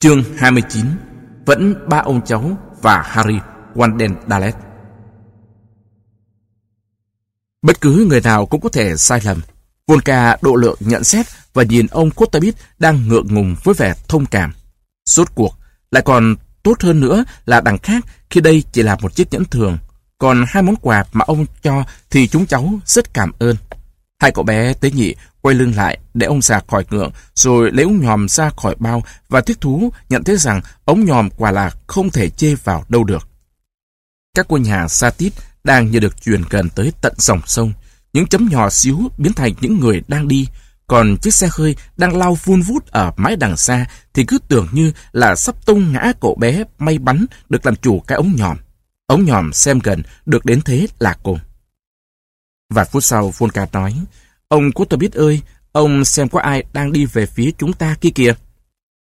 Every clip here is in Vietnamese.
Chương 29 Vẫn ba ông cháu và Harry Wanden Dalet Bất cứ người nào cũng có thể sai lầm. Volka độ lượng nhận xét và nhìn ông Kotabit đang ngượng ngùng với vẻ thông cảm. Suốt cuộc, lại còn tốt hơn nữa là đằng khác khi đây chỉ là một chiếc nhẫn thường. Còn hai món quà mà ông cho thì chúng cháu rất cảm ơn. Hai cậu bé tế nhị quay lưng lại để ông già khỏi ngượng, rồi lấy ống nhòm ra khỏi bao và thích thú nhận thấy rằng ống nhòm quả là không thể chê vào đâu được. Các ngôi nhà sa tít đang như được truyền gần tới tận dòng sông. Những chấm nhỏ xíu biến thành những người đang đi, còn chiếc xe hơi đang lao vun vút ở mái đằng xa thì cứ tưởng như là sắp tung ngã cậu bé may bắn được làm chủ cái ống nhòm. Ống nhòm xem gần được đến thế là cùng. Vài phút sau, Volka nói, Ông có ơi, ông xem có ai đang đi về phía chúng ta kia kìa.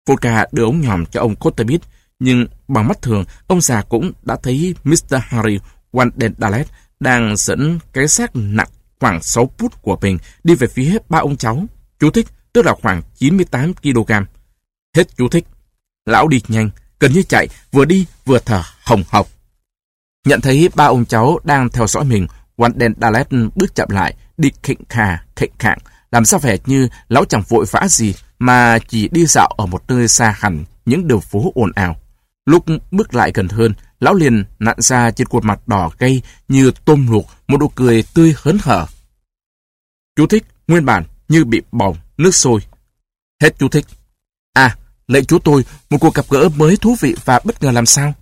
Volka đưa ống nhòm cho ông Kottabit, nhưng bằng mắt thường, ông già cũng đã thấy Mr. Harry Wandendalet đang dẫn cái xác nặng khoảng 6 phút của mình đi về phía ba ông cháu. Chú thích, tức là khoảng 98 kg. Hết chú thích. Lão đi nhanh, gần như chạy, vừa đi vừa thở hồng hộc. Nhận thấy ba ông cháu đang theo dõi mình, Wandendalet bước chậm lại, đi khịnh khà, khịnh khạng, làm sao vẻ như lão chẳng vội vã gì mà chỉ đi dạo ở một nơi xa hẳn những đường phố ồn ào. Lúc bước lại gần hơn, lão liền nặn ra trên khuôn mặt đỏ gay như tôm luộc một nụ cười tươi hớn hở. Chú thích, nguyên bản như bị bỏng, nước sôi. Hết chú thích. À, lệnh chú tôi, một cuộc gặp gỡ mới thú vị và bất ngờ làm sao?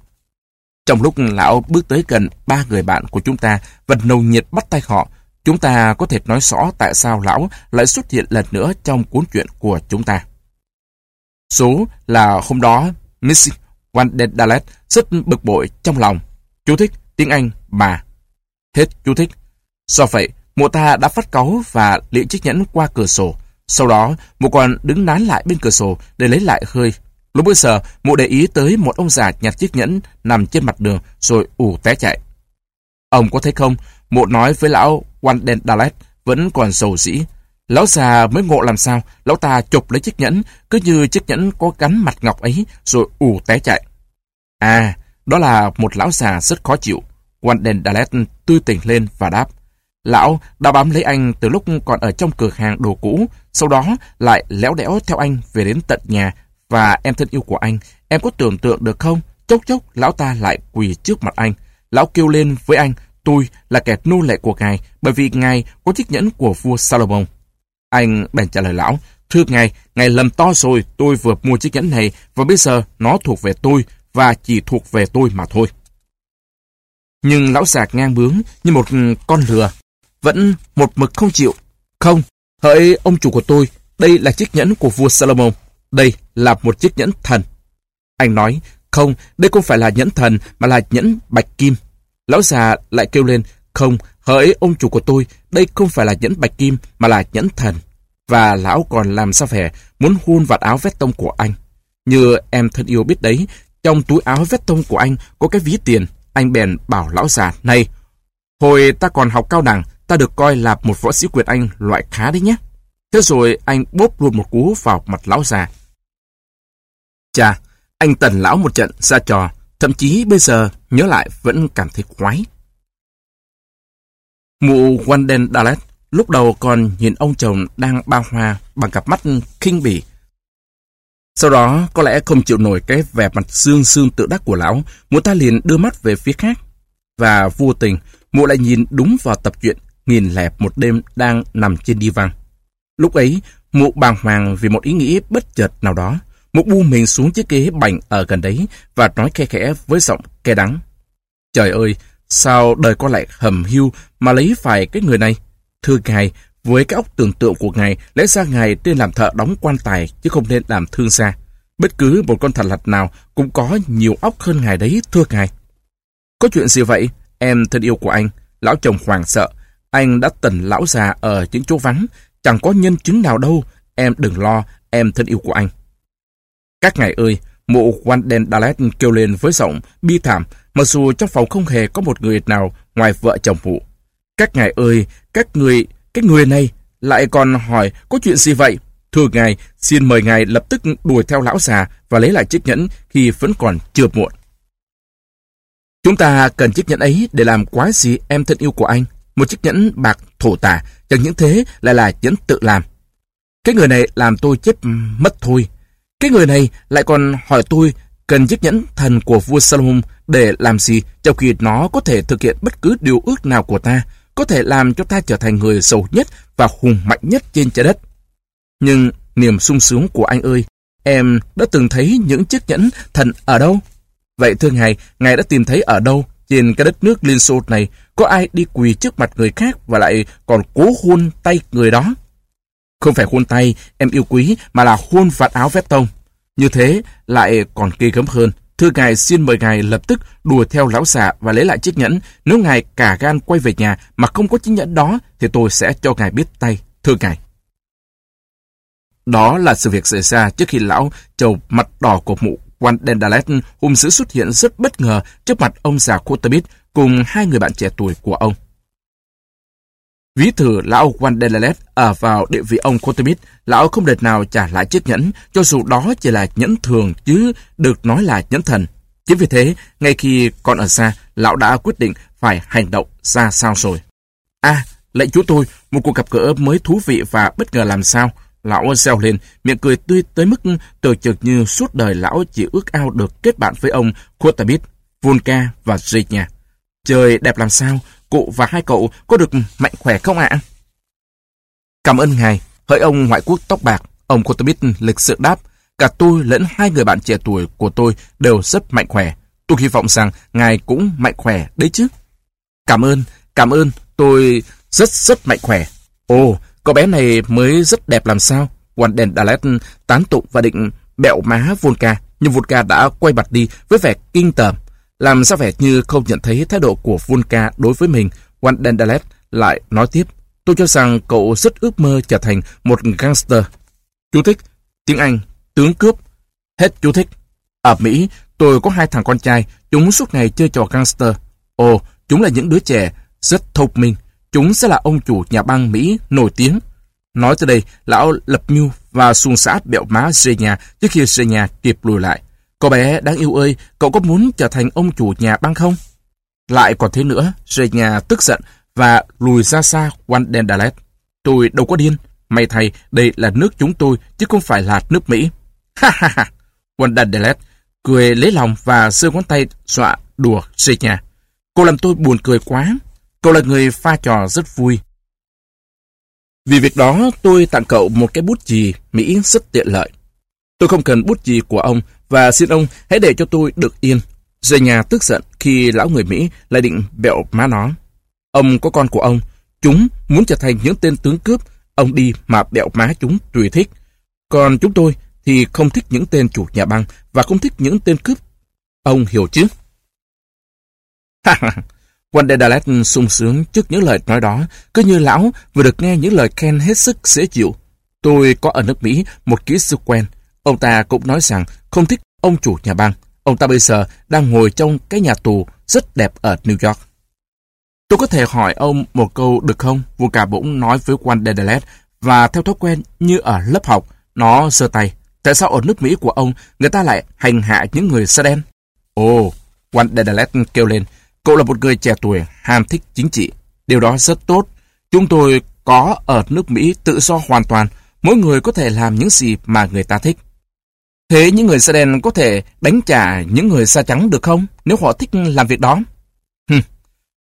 Trong lúc lão bước tới gần ba người bạn của chúng ta và nồng nhiệt bắt tay họ, chúng ta có thể nói rõ tại sao lão lại xuất hiện lần nữa trong cuốn truyện của chúng ta. Số là hôm đó, Miss Wanderdalet rất bực bội trong lòng. Chú thích tiếng Anh bà. Hết chú thích. Do vậy, mụ ta đã phát cáu và liệng chiếc nhẫn qua cửa sổ. Sau đó, mụ còn đứng nán lại bên cửa sổ để lấy lại hơi. Lúc bấy giờ, mụ để ý tới một ông già nhặt chiếc nhẫn nằm trên mặt đường rồi ù té chạy. Ông có thấy không, mụ nói với lão Wandendalet vẫn còn sầu dĩ. Lão già mới ngộ làm sao, lão ta chụp lấy chiếc nhẫn, cứ như chiếc nhẫn có gắn mặt ngọc ấy, rồi ù té chạy. À, đó là một lão già rất khó chịu. Wandendalet tươi tỉnh lên và đáp. Lão đã bám lấy anh từ lúc còn ở trong cửa hàng đồ cũ, sau đó lại léo đẽo theo anh về đến tận nhà và em thân yêu của anh. Em có tưởng tượng được không? Chốc chốc, lão ta lại quỳ trước mặt anh. Lão kêu lên với anh, tôi là kẻ nô lệ của ngài, bởi vì ngài có chiếc nhẫn của vua Salomon. Anh bèn trả lời lão, thưa ngài, ngài lầm to rồi, tôi vừa mua chiếc nhẫn này, và bây giờ nó thuộc về tôi, và chỉ thuộc về tôi mà thôi. Nhưng lão già ngang bướng như một ừ, con lừa, vẫn một mực không chịu. Không, hỡi ông chủ của tôi, đây là chiếc nhẫn của vua Salomon, đây là một chiếc nhẫn thần. Anh nói, không, đây không phải là nhẫn thần, mà là nhẫn bạch kim. Lão già lại kêu lên, không, hỡi ông chủ của tôi, đây không phải là nhẫn bạch kim, mà là nhẫn thần. Và lão còn làm sao vẻ, muốn hôn vạt áo vét tông của anh. Như em thân yêu biết đấy, trong túi áo vét tông của anh có cái ví tiền. Anh bèn bảo lão già, này, hồi ta còn học cao đẳng, ta được coi là một võ sĩ quyền Anh loại khá đấy nhé. Thế rồi anh bóp luôn một cú vào mặt lão già. Chà, anh tần lão một trận ra trò, thậm chí bây giờ nhớ lại vẫn cảm thấy khoái. Mụ Wanden Dalet lúc đầu còn nhìn ông chồng đang bao hoa bằng cặp mắt khinh bỉ. Sau đó có lẽ không chịu nổi cái vẻ mặt xương xương tự đắc của lão, mụ ta liền đưa mắt về phía khác. Và vô tình, mụ lại nhìn đúng vào tập truyện nghìn lẹp một đêm đang nằm trên đi văng. Lúc ấy, mụ bàng hoàng vì một ý nghĩ bất chợt nào đó. Mụ bu mình xuống chiếc ghế bành ở gần đấy và nói khe khẽ với giọng ke đắng. Trời ơi, sao đời con lại hầm hưu mà lấy phải cái người này? Thưa ngài, với cái óc tưởng tượng của ngài, lẽ ra ngài nên làm thợ đóng quan tài chứ không nên làm thương gia. Bất cứ một con thằn lặt nào cũng có nhiều óc hơn ngài đấy, thưa ngài. Có chuyện gì vậy? Em thân yêu của anh, lão chồng hoàng sợ. Anh đã tần lão già ở những chỗ vắng, chẳng có nhân chứng nào đâu. Em đừng lo, em thân yêu của anh. Các ngài ơi, mụ Wanden Dalet kêu lên với giọng bi thảm, mặc dù trong phòng không hề có một người nào ngoài vợ chồng mụ. Các ngài ơi, các người, cái người này lại còn hỏi có chuyện gì vậy? Thưa ngài, xin mời ngài lập tức đuổi theo lão già và lấy lại chiếc nhẫn khi vẫn còn chưa muộn. Chúng ta cần chiếc nhẫn ấy để làm quái gì em thân yêu của anh. Một chiếc nhẫn bạc thổ tả, chẳng những thế lại là nhẫn tự làm. Cái người này làm tôi chết mất thôi. Cái người này lại còn hỏi tôi cần chiếc nhẫn thần của vua Salomon để làm gì trong khi nó có thể thực hiện bất cứ điều ước nào của ta, có thể làm cho ta trở thành người giàu nhất và hùng mạnh nhất trên trái đất. Nhưng niềm sung sướng của anh ơi, em đã từng thấy những chiếc nhẫn thần ở đâu? Vậy thưa ngài, ngài đã tìm thấy ở đâu trên cái đất nước Liên Xô này có ai đi quỳ trước mặt người khác và lại còn cố hôn tay người đó? Không phải hôn tay, em yêu quý, mà là hôn vạt áo vét tông. Như thế lại còn kỳ gấm hơn. Thưa ngài xin mời ngài lập tức đùa theo lão già và lấy lại chiếc nhẫn. Nếu ngài cả gan quay về nhà mà không có chiếc nhẫn đó thì tôi sẽ cho ngài biết tay. Thưa ngài. Đó là sự việc xảy ra trước khi lão trầu mặt đỏ của mụ quan Dendalet hùng dữ xuất hiện rất bất ngờ trước mặt ông già Kotabit cùng hai người bạn trẻ tuổi của ông. Ví thử lão Wanderlet ở vào địa vị ông Kotemit, lão không đợt nào trả lại chiếc nhẫn, cho dù đó chỉ là nhẫn thường chứ được nói là nhẫn thần. Chính vì thế, ngay khi còn ở xa, lão đã quyết định phải hành động ra sao rồi. À, lệnh chú tôi, một cuộc gặp gỡ mới thú vị và bất ngờ làm sao. Lão reo lên, miệng cười tươi tới mức từ chực như suốt đời lão chỉ ước ao được kết bạn với ông Kotabit, Volka và Zhenya. Trời đẹp làm sao, cụ và hai cậu có được mạnh khỏe không ạ? Cảm ơn ngài, hỡi ông ngoại quốc tóc bạc, ông Kotabit lịch sự đáp, cả tôi lẫn hai người bạn trẻ tuổi của tôi đều rất mạnh khỏe. Tôi hy vọng rằng ngài cũng mạnh khỏe đấy chứ. Cảm ơn, cảm ơn, tôi rất rất mạnh khỏe. Ồ, cô bé này mới rất đẹp làm sao? Quan đèn Dalet tán tụng và định bẹo má Volka, nhưng Volka đã quay mặt đi với vẻ kinh tởm. Làm sao vẻ như không nhận thấy thái độ của Volka đối với mình, Wandendalet lại nói tiếp. Tôi cho rằng cậu rất ước mơ trở thành một gangster. Chú thích, tiếng Anh, tướng cướp. Hết chú thích. Ở Mỹ, tôi có hai thằng con trai, chúng suốt ngày chơi trò gangster. Ồ, chúng là những đứa trẻ rất thông minh. Chúng sẽ là ông chủ nhà băng Mỹ nổi tiếng. Nói tới đây, lão lập mưu và xuông xã bẹo má Zenya trước khi Zenya kịp lùi lại. Cô bé đáng yêu ơi, cậu có muốn trở thành ông chủ nhà băng không? Lại còn thế nữa, rời nhà tức giận và lùi ra xa Juan Tôi đâu có điên. May thầy, đây là nước chúng tôi, chứ không phải là nước Mỹ. Ha ha ha! Juan cười lấy lòng và giơ ngón tay dọa đùa rời nhà. Cô làm tôi buồn cười quá. Cậu là người pha trò rất vui. Vì việc đó, tôi tặng cậu một cái bút chì Mỹ rất tiện lợi. Tôi không cần bút chì của ông và xin ông hãy để cho tôi được yên. Rời nhà tức giận khi lão người Mỹ lại định bẹo má nó. Ông có con của ông, chúng muốn trở thành những tên tướng cướp, ông đi mà bẹo má chúng tùy thích. Còn chúng tôi thì không thích những tên chủ nhà băng và không thích những tên cướp. Ông hiểu chứ? Ha ha! Sung sướng trước những lời nói đó, cứ như lão vừa được nghe những lời khen hết sức dễ chịu. Tôi có ở nước Mỹ một kỹ sư quen, Ông ta cũng nói rằng không thích ông chủ nhà băng. Ông ta bây giờ đang ngồi trong cái nhà tù rất đẹp ở New York. Tôi có thể hỏi ông một câu được không? Vua cả bỗng nói với quan Dedelet và theo thói quen như ở lớp học, nó giơ tay. Tại sao ở nước Mỹ của ông người ta lại hành hạ những người da đen? Ồ, quan Dedelet kêu lên. Cậu là một người trẻ tuổi, ham thích chính trị. Điều đó rất tốt. Chúng tôi có ở nước Mỹ tự do hoàn toàn. Mỗi người có thể làm những gì mà người ta thích. Thế những người da đen có thể đánh trả những người da trắng được không nếu họ thích làm việc đó? Hừm,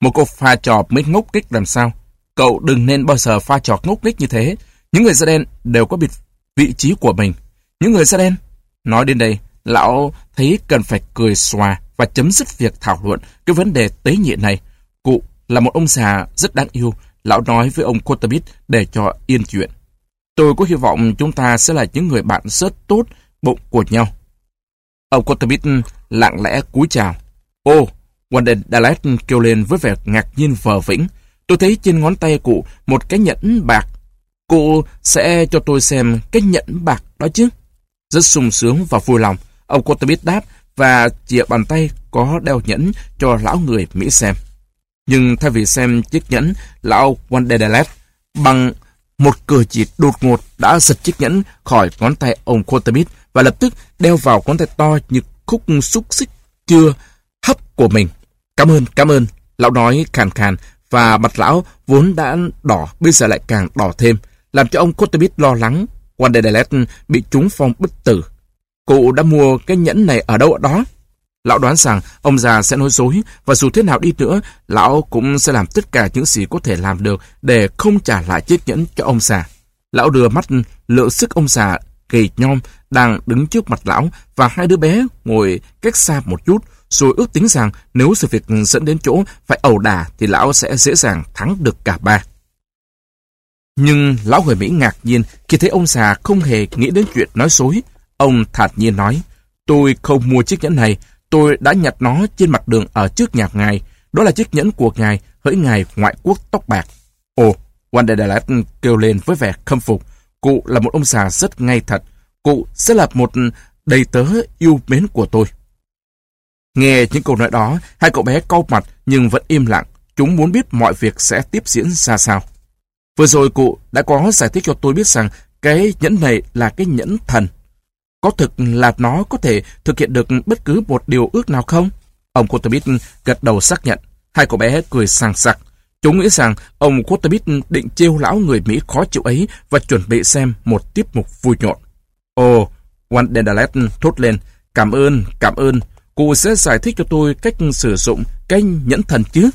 một cô pha trò mới ngốc nghếch làm sao? Cậu đừng nên bao giờ pha trò ngốc nghếch như thế. Những người da đen đều có biệt vị trí của mình. Những người da đen. Nói đến đây, lão thấy cần phải cười xòa và chấm dứt việc thảo luận cái vấn đề tế nhị này. Cụ là một ông già rất đáng yêu. Lão nói với ông Kotabit để cho yên chuyện. Tôi có hy vọng chúng ta sẽ là những người bạn rất tốt bụng của nhau. Ông kotobit lặng lẽ cúi chào. Ô, Wanden Dalet kêu lên với vẻ ngạc nhiên vờ vĩnh. Tôi thấy trên ngón tay cụ một cái nhẫn bạc. Cụ sẽ cho tôi xem cái nhẫn bạc đó chứ. Rất sung sướng và vui lòng. Ông kotobit đáp và chìa bàn tay có đeo nhẫn cho lão người Mỹ xem. Nhưng thay vì xem chiếc nhẫn, lão Wanden Dalet bằng một cử chỉ đột ngột đã giật chiếc nhẫn khỏi ngón tay ông kotobit và lập tức đeo vào ngón tay to như khúc xúc xích chưa hấp của mình. Cảm ơn, cảm ơn. Lão nói khàn khàn và mặt lão vốn đã đỏ bây giờ lại càng đỏ thêm, làm cho ông Cotterbit lo lắng. Wanderlet bị trúng phong bất tử. Cụ đã mua cái nhẫn này ở đâu ở đó? Lão đoán rằng ông già sẽ nói dối và dù thế nào đi nữa, lão cũng sẽ làm tất cả những gì có thể làm được để không trả lại chiếc nhẫn cho ông già. Lão đưa mắt lượng sức ông già gầy nhom đang đứng trước mặt lão và hai đứa bé ngồi cách xa một chút rồi ước tính rằng nếu sự việc dẫn đến chỗ phải ẩu đả thì lão sẽ dễ dàng thắng được cả ba. Nhưng lão người Mỹ ngạc nhiên khi thấy ông già không hề nghĩ đến chuyện nói dối. Ông thản nhiên nói, tôi không mua chiếc nhẫn này, tôi đã nhặt nó trên mặt đường ở trước nhà ngài. Đó là chiếc nhẫn của ngài, hỡi ngài ngoại quốc tóc bạc. Ồ, Wanderlust kêu lên với vẻ khâm phục. Cụ là một ông già rất ngay thật. Cụ sẽ là một đầy tớ yêu mến của tôi. Nghe những câu nói đó, hai cậu bé cau mặt nhưng vẫn im lặng. Chúng muốn biết mọi việc sẽ tiếp diễn ra sao. Vừa rồi cụ đã có giải thích cho tôi biết rằng cái nhẫn này là cái nhẫn thần. Có thực là nó có thể thực hiện được bất cứ một điều ước nào không? Ông Kotobit gật đầu xác nhận. Hai cậu bé cười sàng sặc. Chúng nghĩ rằng ông Kotobit định trêu lão người Mỹ khó chịu ấy và chuẩn bị xem một tiết mục vui nhộn. Ồ, Wanderlet thốt lên. Cảm ơn, cảm ơn. Cụ sẽ giải thích cho tôi cách sử dụng cái nhẫn thần chứ.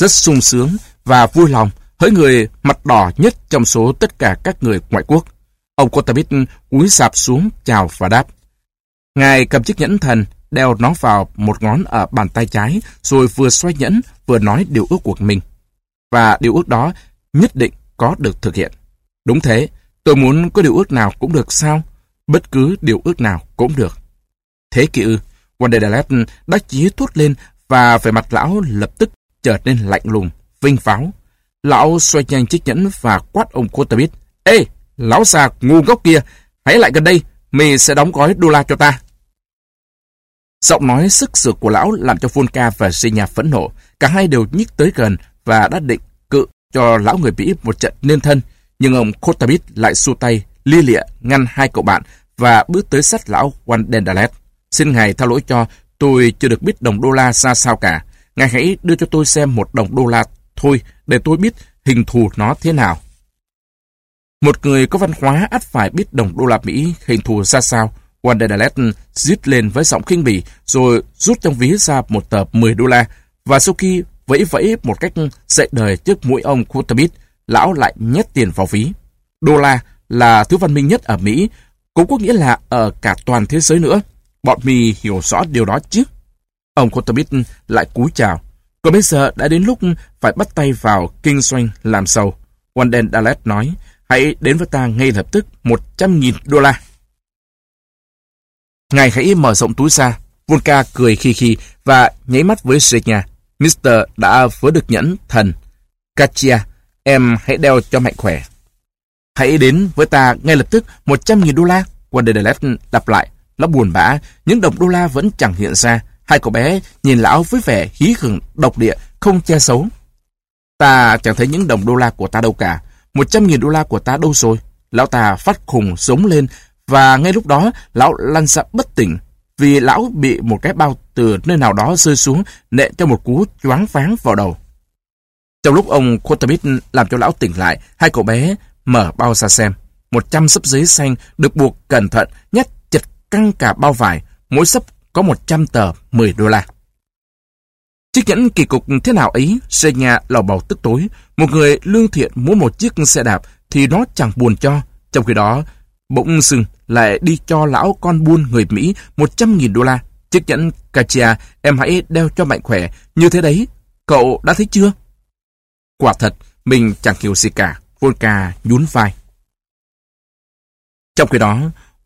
Rất sung sướng và vui lòng hỡi người mặt đỏ nhất trong số tất cả các người ngoại quốc. Ông Kotabit cúi sạp xuống chào và đáp. Ngài cầm chiếc nhẫn thần, đeo nó vào một ngón ở bàn tay trái, rồi vừa xoay nhẫn, vừa nói điều ước của mình. Và điều ước đó nhất định có được thực hiện. Đúng thế, tôi muốn có điều ước nào cũng được sao? Bất cứ điều ước nào cũng được. Thế kỷ ư, Wanderlef đắc chí thốt lên và về mặt lão lập tức trở nên lạnh lùng, vinh pháo. Lão xoay nhanh chiếc nhẫn và quát ông Kotabit. Ê, lão già ngu ngốc kia, hãy lại gần đây, mì sẽ đóng gói đô la cho ta. Giọng nói sức sược của lão làm cho Volka và Zenya phẫn nộ. Cả hai đều nhích tới gần và đã định cự cho lão người Mỹ một trận nên thân. Nhưng ông Kotabit lại xua tay, lia lịa ngăn hai cậu bạn và bước tới sát lão Wandendalet. Xin ngài tha lỗi cho, tôi chưa được biết đồng đô la ra sao cả. Ngài hãy đưa cho tôi xem một đồng đô la thôi để tôi biết hình thù nó thế nào. Một người có văn hóa ắt phải biết đồng đô la Mỹ hình thù ra sao. Wanderlet giết lên với giọng khinh bỉ, rồi rút trong ví ra một tờ 10 đô la, và sau khi vẫy vẫy một cách dậy đời trước mũi ông Kutabit, lão lại nhét tiền vào ví. Đô la là thứ văn minh nhất ở Mỹ, cũng có nghĩa là ở cả toàn thế giới nữa. Bọn mì hiểu rõ điều đó chứ. Ông Kotobit lại cúi chào. Còn bây giờ đã đến lúc phải bắt tay vào kinh doanh làm giàu. Wanden Dallet nói, hãy đến với ta ngay lập tức 100.000 đô la. Ngài hãy mở rộng túi ra. Volka cười khi khi và nháy mắt với Senya. Mister đã vớ được nhẫn thần. Kachia, em hãy đeo cho mạnh khỏe. Hãy đến với ta ngay lập tức 100.000 đô la. Wonderlet đáp lại. Nó buồn bã, những đồng đô la vẫn chẳng hiện ra. Hai cậu bé nhìn lão với vẻ hí hửng độc địa, không che xấu. Ta chẳng thấy những đồng đô la của ta đâu cả. Một trăm nghìn đô la của ta đâu rồi? Lão ta phát khùng giống lên và ngay lúc đó lão lăn ra bất tỉnh vì lão bị một cái bao từ nơi nào đó rơi xuống nện cho một cú choáng váng vào đầu. Trong lúc ông Kotamit làm cho lão tỉnh lại, hai cậu bé mở bao ra xem. Một trăm sấp giấy xanh được buộc cẩn thận, nhét chặt căng cả bao vải, mỗi sấp có 100 tờ 10 đô la. Chiếc nhẫn kỳ cục thế nào ấy, Senya lò bầu tức tối. Một người lương thiện muốn một chiếc xe đạp thì nó chẳng buồn cho. Trong khi đó, bỗng sừng lại đi cho lão con buôn người Mỹ 100.000 đô la. Chiếc nhẫn Kachia em hãy đeo cho mạnh khỏe. Như thế đấy, cậu đã thấy chưa? Quả thật, mình chẳng hiểu gì cả. Volka nhún vai. Trong khi đó,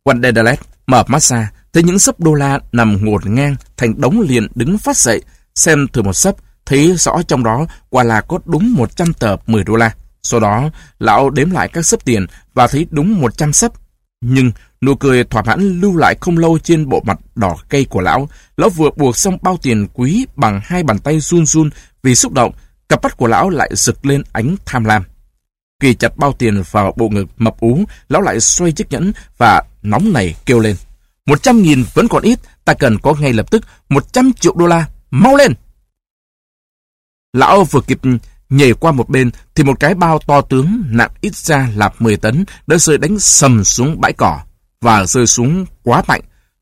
Wanderlet mở mắt ra, thấy những sấp đô la nằm ngổn ngang thành đống liền đứng phát dậy, xem thử một sấp, thấy rõ trong đó quả là có đúng 100 tờ 10 đô la. Sau đó, lão đếm lại các sấp tiền và thấy đúng 100 sấp. Nhưng nụ cười thỏa mãn lưu lại không lâu trên bộ mặt đỏ cây của lão. Lão vừa buộc xong bao tiền quý bằng hai bàn tay run run vì xúc động, cặp mắt của lão lại rực lên ánh tham lam. Kỳ chặt bao tiền vào bộ ngực mập ú, lão lại xoay chiếc nhẫn và nóng này kêu lên. Một trăm nghìn vẫn còn ít, ta cần có ngay lập tức một trăm triệu đô la. Mau lên! Lão vừa kịp nhảy qua một bên thì một cái bao to tướng nặng ít ra là 10 tấn đã rơi đánh sầm xuống bãi cỏ và rơi xuống quá mạnh.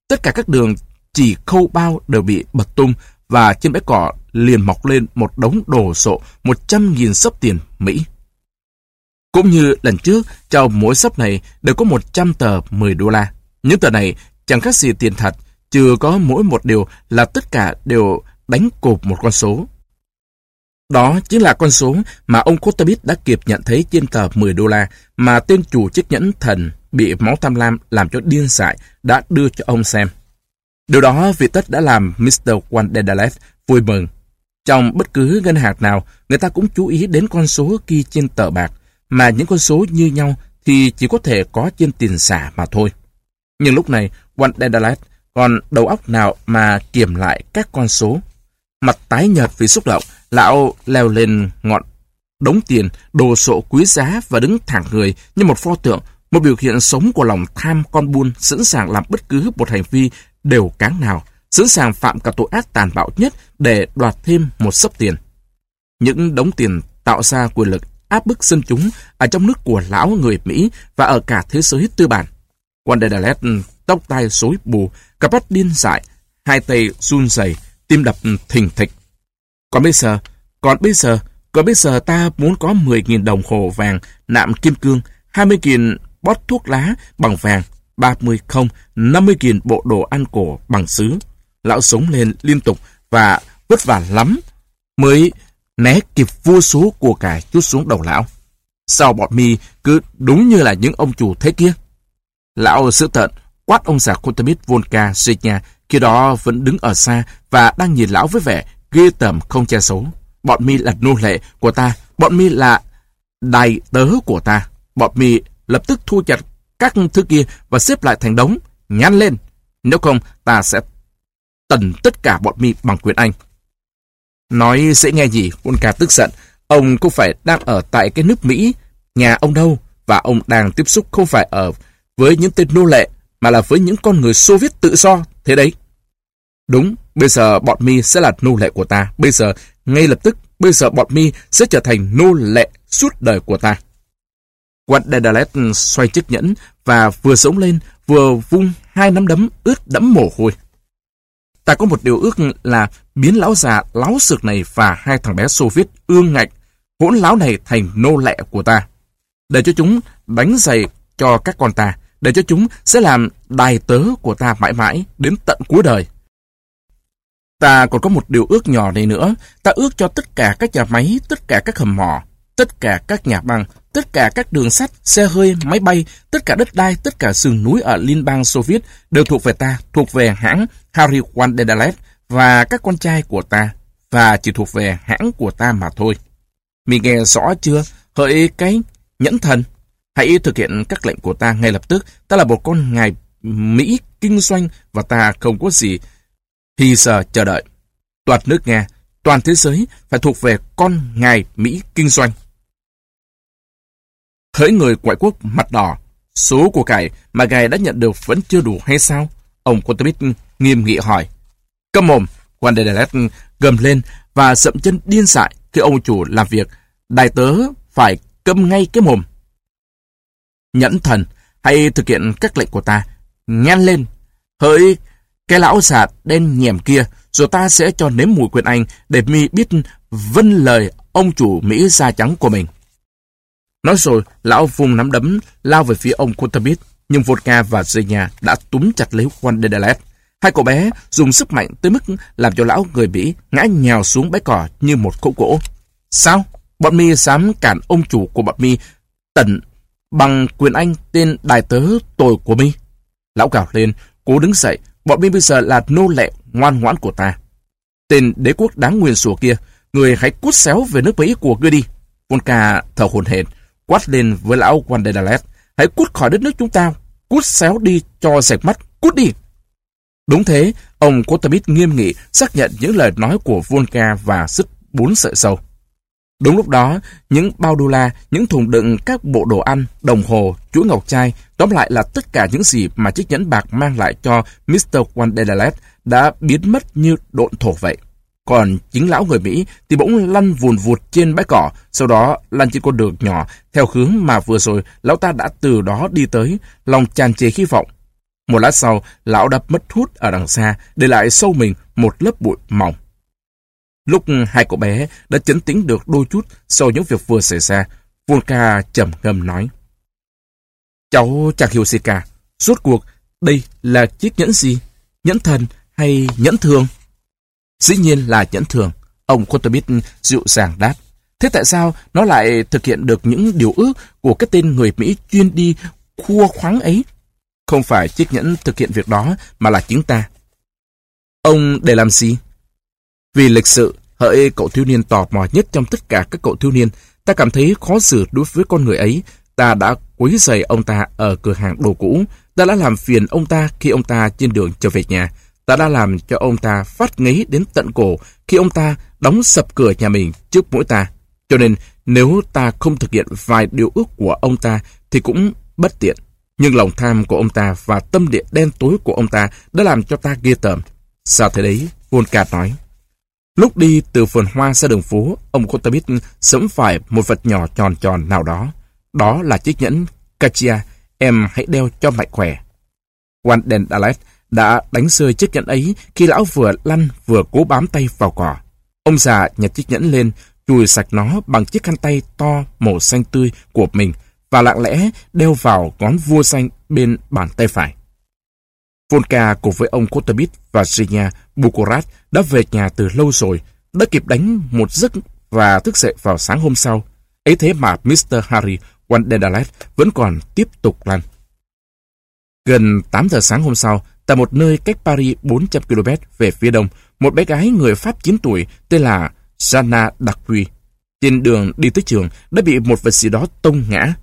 Tất cả các đường chỉ khâu bao đều bị bật tung và trên bãi cỏ liền mọc lên một đống đồ sộ 100.000 sấp tiền Mỹ. Cũng như lần trước, trong mỗi sấp này đều có 100 tờ 10 đô la. Những tờ này chẳng khác gì tiền thật, chưa có mỗi một điều là tất cả đều đánh cột một con số. Đó chính là con số mà ông Kotabit đã kịp nhận thấy trên tờ 10 đô la mà tên chủ chiếc nhẫn thần bị máu tham lam làm cho điên dại đã đưa cho ông xem. Điều đó vì tất đã làm Mr. Wanderlev vui mừng. Trong bất cứ ngân hàng nào, người ta cũng chú ý đến con số ghi trên tờ bạc, mà những con số như nhau thì chỉ có thể có trên tiền xả mà thôi. Nhưng lúc này, Wanderlev còn đầu óc nào mà kiểm lại các con số. Mặt tái nhợt vì xúc động, lão leo lên ngọn đống tiền, đồ sộ quý giá và đứng thẳng người như một pho tượng, một biểu hiện sống của lòng tham con buôn sẵn sàng làm bất cứ một hành vi đều cáng nào, sẵn sàng phạm cả tội ác tàn bạo nhất để đoạt thêm một sấp tiền. Những đống tiền tạo ra quyền lực áp bức dân chúng ở trong nước của lão người Mỹ và ở cả thế giới tư bản. Wanderlet tóc tai rối bù, cặp mắt điên dại, hai tay run rẩy, tim đập thình thịch. Còn bây giờ, còn bây giờ, còn bây giờ ta muốn có 10.000 đồng hồ vàng nạm kim cương, 20.000 bót thuốc lá bằng vàng, 30 không, 50 nghìn bộ đồ ăn cổ bằng sứ. Lão sống lên liên tục và vất vả lắm mới né kịp vô số của cải chút xuống đầu lão. Sao bọn mi cứ đúng như là những ông chủ thế kia? Lão sự tận quát ông già Kotamit Volka Zhenya khi đó vẫn đứng ở xa và đang nhìn lão với vẻ ghê tởm không che xấu. Bọn mi là nô lệ của ta, bọn mi là đài tớ của ta. Bọn mi lập tức thu chặt các thứ kia và xếp lại thành đống. Nhanh lên! Nếu không, ta sẽ tần tất cả bọn mi bằng quyền anh. Nói dễ nghe gì, Volka tức giận. Ông không phải đang ở tại cái nước Mỹ, nhà ông đâu, và ông đang tiếp xúc không phải ở với những tên nô lệ, mà là với những con người Xô Viết tự do, thế đấy. Đúng, bây giờ bọn mi sẽ là nô lệ của ta. Bây giờ, ngay lập tức, bây giờ bọn mi sẽ trở thành nô lệ suốt đời của ta. Quạt Daedalus xoay chiếc nhẫn và vừa sống lên, vừa vung hai nắm đấm ướt đẫm mồ hôi. Ta có một điều ước là biến lão già láo sược này và hai thằng bé Xô Viết ương ngạnh, hỗn láo này thành nô lệ của ta. Để cho chúng đánh giày cho các con ta, để cho chúng sẽ làm đài tớ của ta mãi mãi đến tận cuối đời. Ta còn có một điều ước nhỏ này nữa, ta ước cho tất cả các nhà máy, tất cả các hầm mỏ, tất cả các nhà băng, tất cả các đường sắt, xe hơi, máy bay, tất cả đất đai, tất cả sườn núi ở Liên bang Xô Viết đều thuộc về ta, thuộc về hãng Harry Wanderlet và các con trai của ta, và chỉ thuộc về hãng của ta mà thôi. Mình nghe rõ chưa? Hỡi cái nhẫn thần, hãy thực hiện các lệnh của ta ngay lập tức. Ta là một con ngài Mỹ kinh doanh và ta không có gì thì giờ chờ đợi. Toàn nước Nga, toàn thế giới phải thuộc về con ngài Mỹ kinh doanh. Hỡi người ngoại quốc mặt đỏ, số của cải mà ngài đã nhận được vẫn chưa đủ hay sao? Ông Quantamit nghiêm nghị hỏi. Câm mồm, Wanderlet gầm lên và sậm chân điên dại khi ông chủ làm việc. Đại tớ phải câm ngay cái mồm. Nhẫn thần, hãy thực hiện các lệnh của ta. Nhanh lên, hỡi cái lão già đen nhèm kia, rồi ta sẽ cho nếm mùi quyền anh để mi biết vân lời ông chủ Mỹ da trắng của mình. Nói rồi, lão vùng nắm đấm lao về phía ông Kutamit, nhưng Vodka và Zenya đã túm chặt lấy Juan Dedalet. Hai cậu bé dùng sức mạnh tới mức làm cho lão người Mỹ ngã nhào xuống bãi cỏ như một khúc gỗ. Sao? Bọn mi dám cản ông chủ của bọn mi tận bằng quyền anh tên đại tớ tội của mi. Lão gào lên, cố đứng dậy, bọn mi bây giờ là nô lệ ngoan ngoãn của ta. Tên đế quốc đáng nguyên sủa kia, người hãy cút xéo về nước Mỹ của ngươi đi. Volka thở hồn hển, quát lên với lão Wanderdalet. Hãy cút khỏi đất nước chúng ta, cút xéo đi cho sạch mắt, cút đi. Đúng thế, ông Kotamit nghiêm nghị xác nhận những lời nói của Volka và sức bốn sợi sâu. Đúng lúc đó, những bao đô la, những thùng đựng các bộ đồ ăn, đồng hồ, chuỗi ngọc trai, tóm lại là tất cả những gì mà chiếc nhẫn bạc mang lại cho Mr. Wanderlet đã biến mất như độn thổ vậy. Còn chính lão người Mỹ thì bỗng lăn vùn vụt trên bãi cỏ, sau đó lăn trên con đường nhỏ theo hướng mà vừa rồi lão ta đã từ đó đi tới, lòng tràn trề hy vọng. Một lát sau, lão đập mất hút ở đằng xa, để lại sâu mình một lớp bụi mỏng. Lúc hai cậu bé đã chấn tĩnh được đôi chút sau những việc vừa xảy ra, Volka trầm ngâm nói. Cháu chẳng hiểu gì cả. Rốt cuộc, đây là chiếc nhẫn gì? Nhẫn thần hay nhẫn thường? Dĩ nhiên là nhẫn thường. Ông Kotobit dịu dàng đáp. Thế tại sao nó lại thực hiện được những điều ước của cái tên người Mỹ chuyên đi khua khoáng ấy? Không phải chiếc nhẫn thực hiện việc đó, mà là chính ta. Ông để làm gì? Vì lịch sự, hỡi cậu thiếu niên tò mò nhất trong tất cả các cậu thiếu niên, ta cảm thấy khó xử đối với con người ấy. Ta đã quấy rầy ông ta ở cửa hàng đồ cũ, ta đã làm phiền ông ta khi ông ta trên đường trở về nhà, ta đã làm cho ông ta phát ngấy đến tận cổ khi ông ta đóng sập cửa nhà mình trước mũi ta. Cho nên, nếu ta không thực hiện vài điều ước của ông ta thì cũng bất tiện. Nhưng lòng tham của ông ta và tâm địa đen tối của ông ta đã làm cho ta ghê tởm. Sao thế đấy? Volka nói. Lúc đi từ vườn hoa ra đường phố, ông Kotabit sẫm phải một vật nhỏ tròn tròn nào đó. Đó là chiếc nhẫn Kachia, em hãy đeo cho mạnh khỏe. Wanden đèn Dalet đã đánh rơi chiếc nhẫn ấy khi lão vừa lăn vừa cố bám tay vào cỏ. Ông già nhặt chiếc nhẫn lên, chùi sạch nó bằng chiếc khăn tay to màu xanh tươi của mình và lặng lẽ đeo vào ngón vua xanh bên bàn tay phải. Volka cùng với ông Kotobit và Zinya Bukurat đã về nhà từ lâu rồi, đã kịp đánh một giấc và thức dậy vào sáng hôm sau. Ấy thế mà Mr. Harry Wanderdalet vẫn còn tiếp tục lăn. Gần 8 giờ sáng hôm sau, tại một nơi cách Paris 400 km về phía đông, một bé gái người Pháp 9 tuổi tên là Jana Dacuy. trên đường đi tới trường đã bị một vật gì đó tông ngã.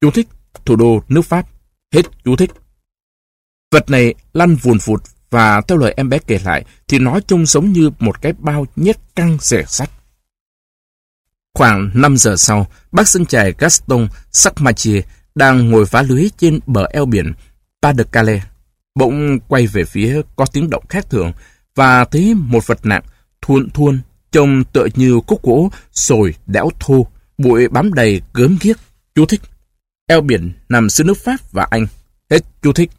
Chú thích, thủ đô nước Pháp. Hết chú thích. Vật này lăn vùn vụt và theo lời em bé kể lại thì nó trông giống như một cái bao nhét căng rẻ sắt. Khoảng 5 giờ sau, bác sân trài Gaston Sacmachier đang ngồi phá lưới trên bờ eo biển Pas de Calais. Bỗng quay về phía có tiếng động khác thường và thấy một vật nặng thuôn thuôn trông tựa như khúc gỗ sồi đẽo thô, bụi bám đầy gớm ghiếc. Chú thích. Eo biển nằm giữa nước Pháp và Anh. Hết chú thích.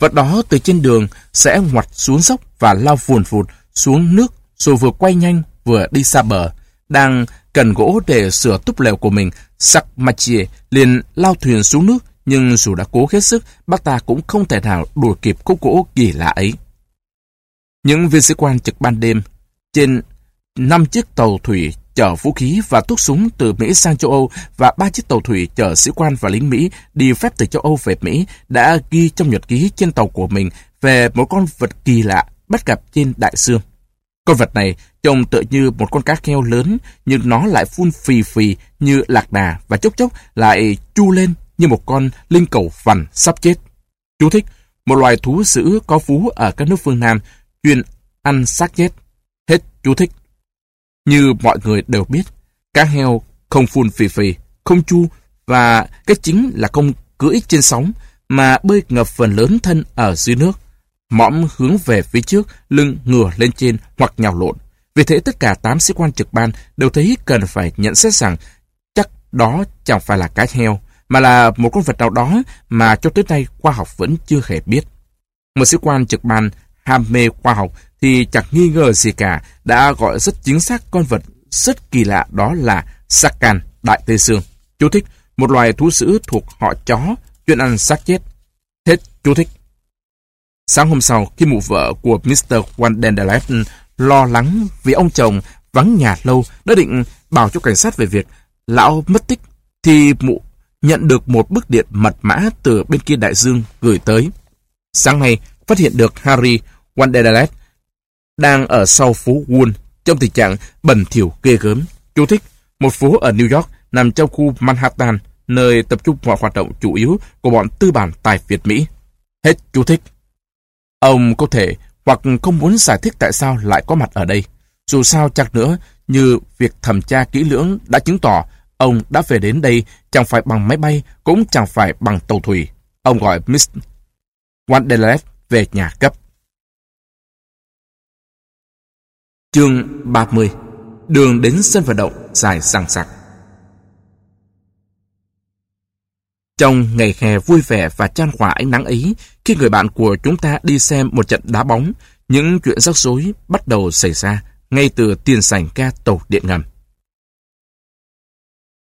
Vật đó từ trên đường sẽ ngoặt xuống dốc và lao vùn vụt xuống nước rồi vừa quay nhanh vừa đi xa bờ. Đang cần gỗ để sửa túp lều của mình, Sắc Machie liền lao thuyền xuống nước nhưng dù đã cố hết sức, bác ta cũng không thể nào đuổi kịp khúc gỗ kỳ lạ ấy. Những viên sĩ quan trực ban đêm trên năm chiếc tàu thủy chở vũ khí và thuốc súng từ Mỹ sang châu Âu và ba chiếc tàu thủy chở sĩ quan và lính Mỹ đi phép từ châu Âu về Mỹ đã ghi trong nhật ký trên tàu của mình về một con vật kỳ lạ bắt gặp trên đại dương. Con vật này trông tựa như một con cá heo lớn, nhưng nó lại phun phì phì như lạc đà và chốc chốc lại chu lên như một con linh cầu vằn sắp chết. Chú thích, một loài thú dữ có vú ở các nước phương Nam, chuyên ăn xác chết. Hết chú thích. Như mọi người đều biết, cá heo không phun phì phì, không chu và cái chính là không cưỡi trên sóng mà bơi ngập phần lớn thân ở dưới nước. Mõm hướng về phía trước, lưng ngửa lên trên hoặc nhào lộn. Vì thế tất cả 8 sĩ quan trực ban đều thấy cần phải nhận xét rằng chắc đó chẳng phải là cá heo, mà là một con vật nào đó mà cho tới nay khoa học vẫn chưa hề biết. Một sĩ quan trực ban ham mê khoa học thì chẳng nghi ngờ gì cả đã gọi rất chính xác con vật rất kỳ lạ đó là Sakan, đại tây xương. Chú thích, một loài thú sữ thuộc họ chó, chuyên ăn xác chết. Hết chú thích. Sáng hôm sau, khi mụ vợ của Mr. Wanderlef lo lắng vì ông chồng vắng nhà lâu đã định bảo cho cảnh sát về việc lão mất tích, thì mụ nhận được một bức điện mật mã từ bên kia đại dương gửi tới. Sáng nay, phát hiện được Harry Wanderlef đang ở sau phố Wall trong tình trạng bẩn thỉu ghê gớm. Chú thích, một phố ở New York nằm trong khu Manhattan, nơi tập trung mọi hoạt động chủ yếu của bọn tư bản tài Việt Mỹ. Hết chú thích. Ông có thể hoặc không muốn giải thích tại sao lại có mặt ở đây. Dù sao chắc nữa, như việc thẩm tra kỹ lưỡng đã chứng tỏ ông đã về đến đây chẳng phải bằng máy bay, cũng chẳng phải bằng tàu thủy. Ông gọi Miss Wanderlef về nhà cấp. Chương 30 Đường đến sân vận động dài sằng sặc. Trong ngày hè vui vẻ và chan hòa ánh nắng ấy, khi người bạn của chúng ta đi xem một trận đá bóng, những chuyện rắc rối bắt đầu xảy ra ngay từ tiền sảnh ga tàu điện ngầm.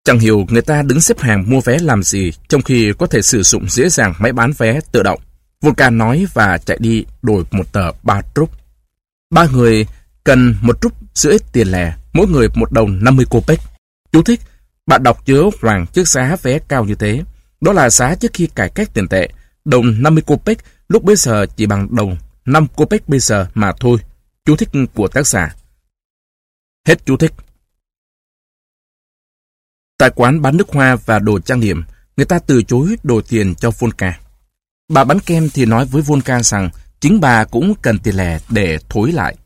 Chẳng hiểu người ta đứng xếp hàng mua vé làm gì trong khi có thể sử dụng dễ dàng máy bán vé tự động. Vulcan nói và chạy đi đổi một tờ ba rúp. Ba người cần một rúp rưỡi tiền lẻ, mỗi người một đồng 50 copec. Chú thích, bạn đọc nhớ hoàng trước giá vé cao như thế. Đó là giá trước khi cải cách tiền tệ. Đồng 50 copec lúc bây giờ chỉ bằng đồng 5 copec bây giờ mà thôi. Chú thích của tác giả. Hết chú thích. Tại quán bán nước hoa và đồ trang điểm, người ta từ chối đồ tiền cho Volka Bà bán kem thì nói với Volka rằng chính bà cũng cần tiền lẻ để thối lại.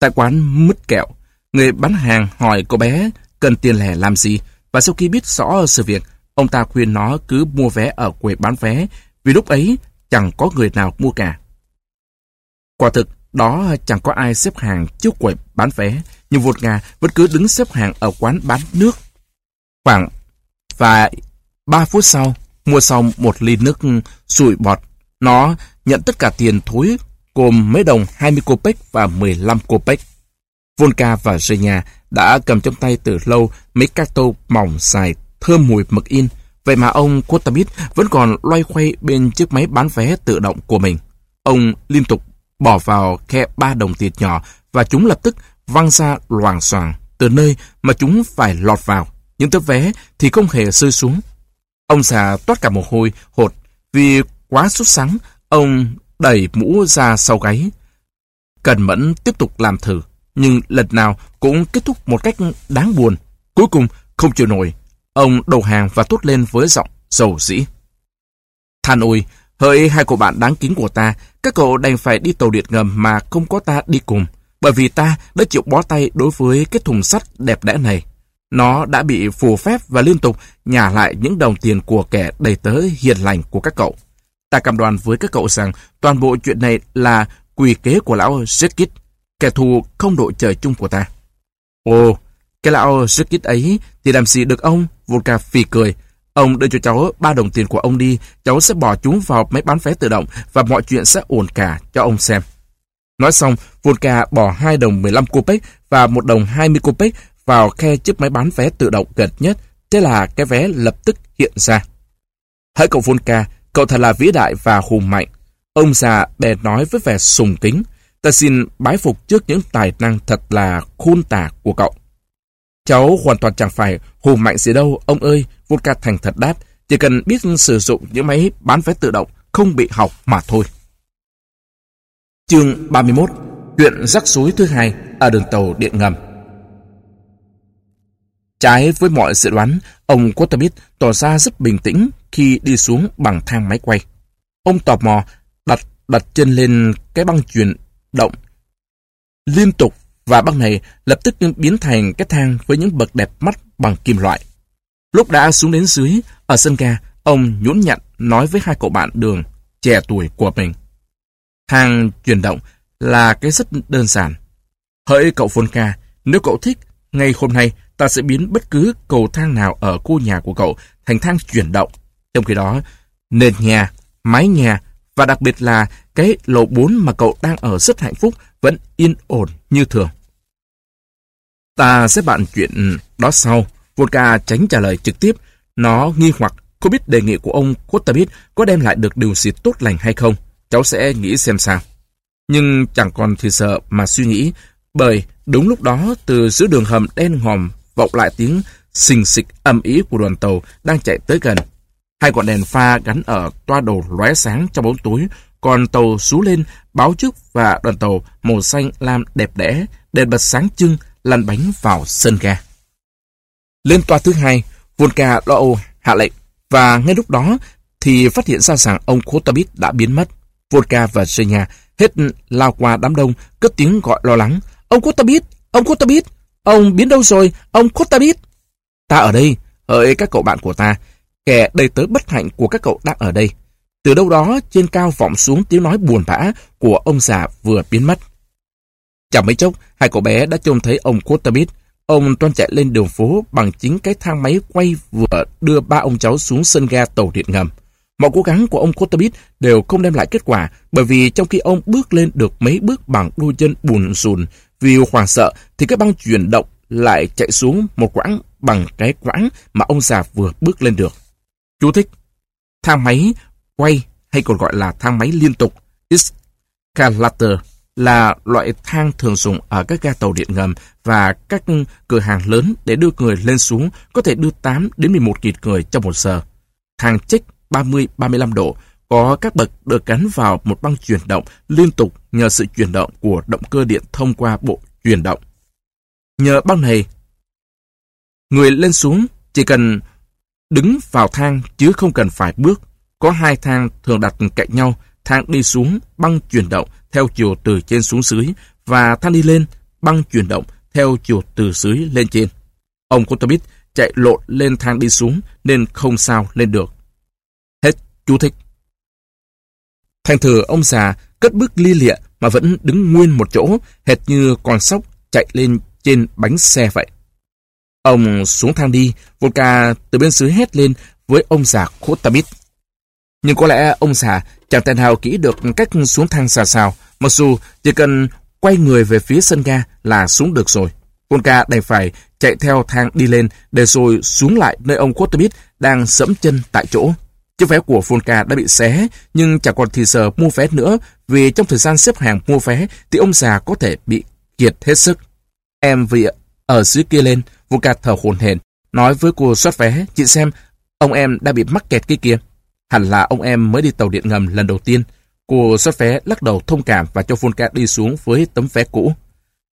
Tại quán mứt kẹo, người bán hàng hỏi cô bé cần tiền lẻ làm gì và sau khi biết rõ sự việc, ông ta khuyên nó cứ mua vé ở quầy bán vé vì lúc ấy chẳng có người nào mua cả. Quả thực, đó chẳng có ai xếp hàng trước quầy bán vé, nhưng Volga vẫn cứ đứng xếp hàng ở quán bán nước. Khoảng và 3 phút sau, mua xong một ly nước sủi bọt. Nó nhận tất cả tiền thối gồm mấy đồng 20 copec và 15 copec. Volka và Zhenya đã cầm trong tay từ lâu mấy các tô mỏng dài thơm mùi mực in. Vậy mà ông Kotamit vẫn còn loay hoay bên chiếc máy bán vé tự động của mình. Ông liên tục bỏ vào khe ba đồng tiền nhỏ và chúng lập tức văng ra loàng xoàng từ nơi mà chúng phải lọt vào. Những tấm vé thì không hề rơi xuống. Ông già toát cả mồ hôi hột vì quá sốt sắng, ông đẩy mũ ra sau gáy. Cần mẫn tiếp tục làm thử, nhưng lần nào cũng kết thúc một cách đáng buồn. Cuối cùng, không chịu nổi, ông đầu hàng và tốt lên với giọng dầu dĩ. Than ôi, hỡi hai cô bạn đáng kính của ta, các cậu đành phải đi tàu điện ngầm mà không có ta đi cùng, bởi vì ta đã chịu bó tay đối với cái thùng sắt đẹp đẽ này. Nó đã bị phù phép và liên tục nhả lại những đồng tiền của kẻ đầy tớ hiền lành của các cậu. Ta cam đoan với các cậu rằng toàn bộ chuyện này là quỷ kế của lão Zekit, kẻ thù không đội trời chung của ta. Ồ, cái lão Zekit ấy thì làm gì được ông? Volka phì cười. Ông đưa cho cháu ba đồng tiền của ông đi, cháu sẽ bỏ chúng vào máy bán vé tự động và mọi chuyện sẽ ổn cả cho ông xem. Nói xong, Volka bỏ hai đồng 15 copec và một đồng 20 copec vào khe chiếc máy bán vé tự động gần nhất, thế là cái vé lập tức hiện ra. Hỡi cậu Volka, cậu thật là vĩ đại và hùng mạnh. Ông già bè nói với vẻ sùng kính, ta xin bái phục trước những tài năng thật là khôn tả của cậu. Cháu hoàn toàn chẳng phải hùng mạnh gì đâu, ông ơi, Volka thành thật đáp, chỉ cần biết sử dụng những máy bán vé tự động, không bị học mà thôi. Chương 31 Chuyện rắc rối thứ hai ở đường tàu điện ngầm Trái với mọi dự đoán, ông Quattabit tỏ ra rất bình tĩnh khi đi xuống bằng thang máy quay. Ông tò mò đặt đặt chân lên cái băng chuyển động liên tục và băng này lập tức biến thành cái thang với những bậc đẹp mắt bằng kim loại. Lúc đã xuống đến dưới, ở sân ga, ông nhún nhặn nói với hai cậu bạn đường trẻ tuổi của mình. Thang chuyển động là cái rất đơn giản. Hỡi cậu Volca, nếu cậu thích, ngay hôm nay ta sẽ biến bất cứ cầu thang nào ở khu nhà của cậu thành thang chuyển động. Trong khi đó, nền nhà, mái nhà và đặc biệt là cái lầu 4 mà cậu đang ở rất hạnh phúc vẫn yên ổn như thường. Ta sẽ bàn chuyện đó sau. Volka tránh trả lời trực tiếp. Nó nghi hoặc không biết đề nghị của ông Kotabit có đem lại được điều gì tốt lành hay không. Cháu sẽ nghĩ xem sao. Nhưng chẳng còn thì sợ mà suy nghĩ, bởi đúng lúc đó từ giữa đường hầm đen ngòm vọng lại tiếng xình xịch âm ý của đoàn tàu đang chạy tới gần. Hai ngọn đèn pha gắn ở toa đầu lóe sáng trong bóng tối, còn tàu xú lên báo trước và đoàn tàu màu xanh lam đẹp đẽ, đèn bật sáng trưng lăn bánh vào sân ga. Lên toa thứ hai, Volka lo âu hạ lệnh và ngay lúc đó thì phát hiện ra rằng ông Kotabit đã biến mất. Volka và Zhenya hết lao qua đám đông, cất tiếng gọi lo lắng. Ông Kotabit! Ông Kotabit! Ông biến đâu rồi? Ông Kotabit? Ta ở đây, hỡi các cậu bạn của ta. Kẻ đầy tớ bất hạnh của các cậu đang ở đây. Từ đâu đó, trên cao vọng xuống tiếng nói buồn bã của ông già vừa biến mất. Chẳng mấy chốc, hai cậu bé đã trông thấy ông Kotabit. Ông toan chạy lên đường phố bằng chính cái thang máy quay vừa đưa ba ông cháu xuống sân ga tàu điện ngầm. Mọi cố gắng của ông Kotabit đều không đem lại kết quả bởi vì trong khi ông bước lên được mấy bước bằng đôi chân bùn rùn vì hoảng sợ thì cái băng chuyển động lại chạy xuống một quãng bằng cái quãng mà ông già vừa bước lên được. Chú thích, Thang máy quay hay còn gọi là thang máy liên tục, escalator, là loại thang thường dùng ở các ga tàu điện ngầm và các cửa hàng lớn để đưa người lên xuống, có thể đưa 8 đến 11 kịt người trong một giờ. Thang chích 30-35 độ có các bậc được gắn vào một băng chuyển động liên tục nhờ sự chuyển động của động cơ điện thông qua bộ chuyển động. Nhờ băng này, người lên xuống chỉ cần đứng vào thang chứ không cần phải bước. Có hai thang thường đặt cạnh nhau, thang đi xuống băng chuyển động theo chiều từ trên xuống dưới và thang đi lên băng chuyển động theo chiều từ dưới lên trên. Ông kotobit chạy lộn lên thang đi xuống nên không sao lên được. Hết chú thích. Thành thử ông già cất bước lia lịa mà vẫn đứng nguyên một chỗ, hệt như con sóc chạy lên trên bánh xe vậy. Ông xuống thang đi, Volka từ bên dưới hét lên với ông già Khotamit. Nhưng có lẽ ông già chẳng thể nào kỹ được cách xuống thang xà sao, mặc dù chỉ cần quay người về phía sân ga là xuống được rồi. Volka đành phải chạy theo thang đi lên để rồi xuống lại nơi ông Khotamit đang sẫm chân tại chỗ. Chiếc vé của Volka đã bị xé, nhưng chẳng còn thì giờ mua vé nữa, vì trong thời gian xếp hàng mua vé thì ông già có thể bị kiệt hết sức. Em vì ở dưới kia lên, Volka thở hồn hển, nói với cô soát vé, chị xem, ông em đã bị mắc kẹt kia kia. Hẳn là ông em mới đi tàu điện ngầm lần đầu tiên. Cô soát vé lắc đầu thông cảm và cho Volka đi xuống với tấm vé cũ.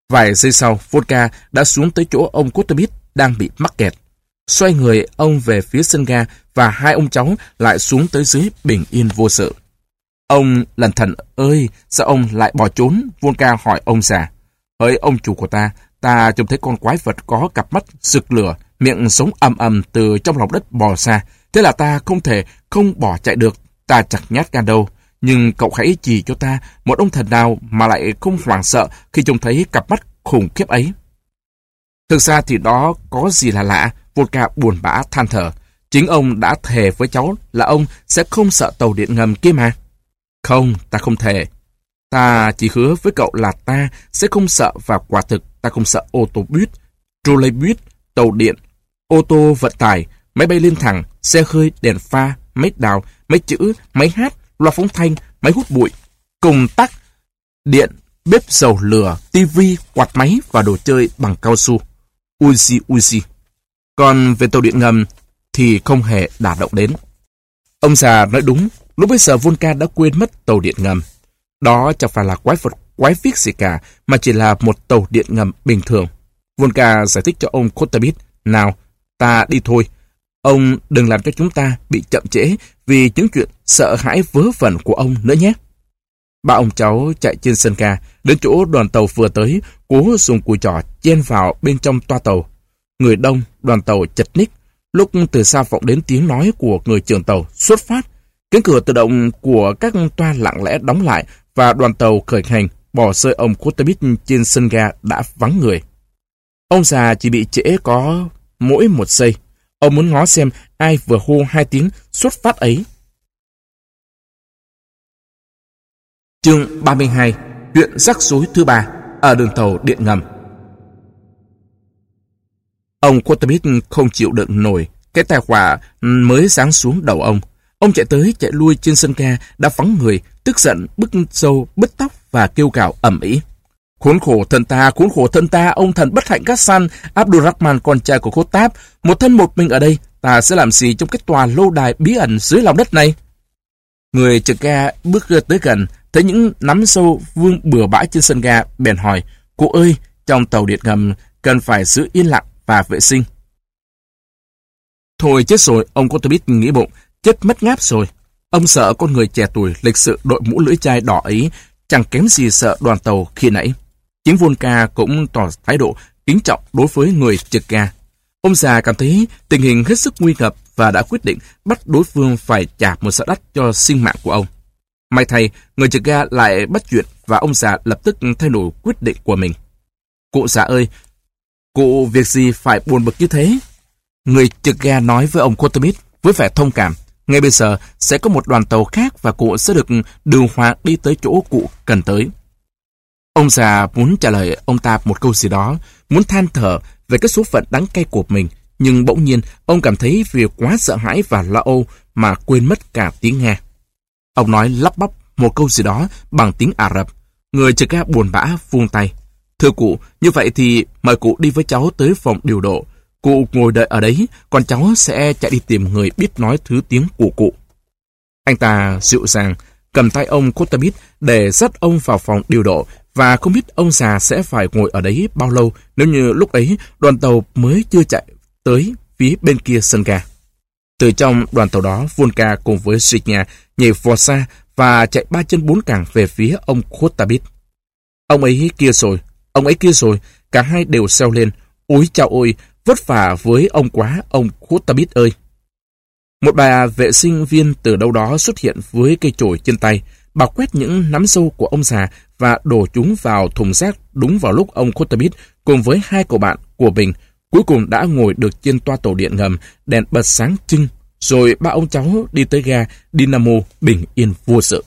Vài giây sau, Volka đã xuống tới chỗ ông Kotomit đang bị mắc kẹt. Xoay người ông về phía sân ga và hai ông cháu lại xuống tới dưới bình yên vô sự. Ông lần thần ơi, sao ông lại bỏ trốn? Volka hỏi ông già. Hỡi ông chủ của ta, ta trông thấy con quái vật có cặp mắt rực lửa, miệng sống ầm ầm từ trong lòng đất bò ra. Thế là ta không thể không bỏ chạy được, ta chặt nhát gan đâu. Nhưng cậu hãy chỉ cho ta một ông thần nào mà lại không hoảng sợ khi trông thấy cặp mắt khủng khiếp ấy. Thực ra thì đó có gì là lạ, Volka buồn bã than thở. Chính ông đã thề với cháu là ông sẽ không sợ tàu điện ngầm kia mà. Không, ta không thề. Ta chỉ hứa với cậu là ta sẽ không sợ và quả thực ta không sợ ô tô buýt, trolley buýt, tàu điện, ô tô vận tải, máy bay lên thẳng, xe hơi, đèn pha, máy đào, máy chữ, máy hát, loa phóng thanh, máy hút bụi, cùng tắc, điện, bếp dầu lửa, tivi, quạt máy và đồ chơi bằng cao su. Uzi Uzi. Còn về tàu điện ngầm thì không hề đả động đến. Ông già nói đúng, lúc bây giờ Volca đã quên mất tàu điện ngầm. Đó chẳng phải là quái vật quái viết gì cả, mà chỉ là một tàu điện ngầm bình thường. Volca giải thích cho ông Kotabit, nào, ta đi thôi. Ông đừng làm cho chúng ta bị chậm trễ vì những chuyện sợ hãi vớ vẩn của ông nữa nhé. Ba ông cháu chạy trên sân ga, đến chỗ đoàn tàu vừa tới, cố dùng cùi trỏ chen vào bên trong toa tàu. Người đông, đoàn tàu chật ních, lúc từ xa vọng đến tiếng nói của người trưởng tàu xuất phát. Cánh cửa tự động của các toa lặng lẽ đóng lại và đoàn tàu khởi hành bỏ rơi ông Kutabit trên sân ga đã vắng người. Ông già chỉ bị trễ có mỗi một giây. Ông muốn ngó xem ai vừa hô hai tiếng xuất phát ấy. Chương 32 Chuyện rắc rối thứ ba ở đường tàu điện ngầm Ông Kotamit không chịu đựng nổi cái tai họa mới sáng xuống đầu ông. Ông chạy tới chạy lui trên sân ga đã vắng người, tức giận, bức sâu, bứt tóc và kêu gào ẩm ý Khốn khổ thân ta, khốn khổ thân ta, ông thần bất hạnh Gassan, Abdurrahman con trai của Khốt Táp, một thân một mình ở đây, ta sẽ làm gì trong cái tòa lâu đài bí ẩn dưới lòng đất này? Người trực ga bước tới gần, thấy những nắm sâu vương bừa bãi trên sân ga, bèn hỏi, cô ơi, trong tàu điện ngầm cần phải giữ yên lặng và vệ sinh. Thôi chết rồi, ông Cotobit nghĩ bụng, chết mất ngáp rồi. Ông sợ con người trẻ tuổi lịch sự đội mũ lưỡi chai đỏ ấy chẳng kém gì sợ đoàn tàu khi nãy. Chính Volca cũng tỏ thái độ kính trọng đối với người trực ga. Ông già cảm thấy tình hình hết sức nguy ngập và đã quyết định bắt đối phương phải trả một sợ đắt cho sinh mạng của ông. May thay, người trực ga lại bắt chuyện và ông già lập tức thay đổi quyết định của mình. Cụ già ơi, cụ việc gì phải buồn bực như thế? Người trực ga nói với ông Quatermith với vẻ thông cảm. Ngay bây giờ sẽ có một đoàn tàu khác và cụ sẽ được đường hòa đi tới chỗ cụ cần tới. Ông già muốn trả lời ông ta một câu gì đó, muốn than thở về cái số phận đắng cay của mình, nhưng bỗng nhiên ông cảm thấy vì quá sợ hãi và lo âu mà quên mất cả tiếng Nga. Ông nói lắp bắp một câu gì đó bằng tiếng Ả Rập. Người trực ca buồn bã vuông tay. Thưa cụ, như vậy thì mời cụ đi với cháu tới phòng điều độ. Cụ ngồi đợi ở đấy, còn cháu sẽ chạy đi tìm người biết nói thứ tiếng của cụ. Anh ta dịu dàng, cầm tay ông Kotamit để dắt ông vào phòng điều độ và không biết ông già sẽ phải ngồi ở đấy bao lâu nếu như lúc ấy đoàn tàu mới chưa chạy tới phía bên kia sân ga. Từ trong đoàn tàu đó, Volka cùng với Signa nhảy vọt xa và chạy ba chân bốn cẳng về phía ông Khotabit. Ông ấy kia rồi, ông ấy kia rồi, cả hai đều xeo lên. Úi chào ôi, vất vả với ông quá, ông Khotabit ơi. Một bà vệ sinh viên từ đâu đó xuất hiện với cây chổi trên tay. Bà quét những nắm sâu của ông già và đổ chúng vào thùng rác đúng vào lúc ông Khotabit cùng với hai cậu bạn của mình cuối cùng đã ngồi được trên toa tàu điện ngầm, đèn bật sáng trưng, rồi ba ông cháu đi tới ga Dynamo bình yên vô sự.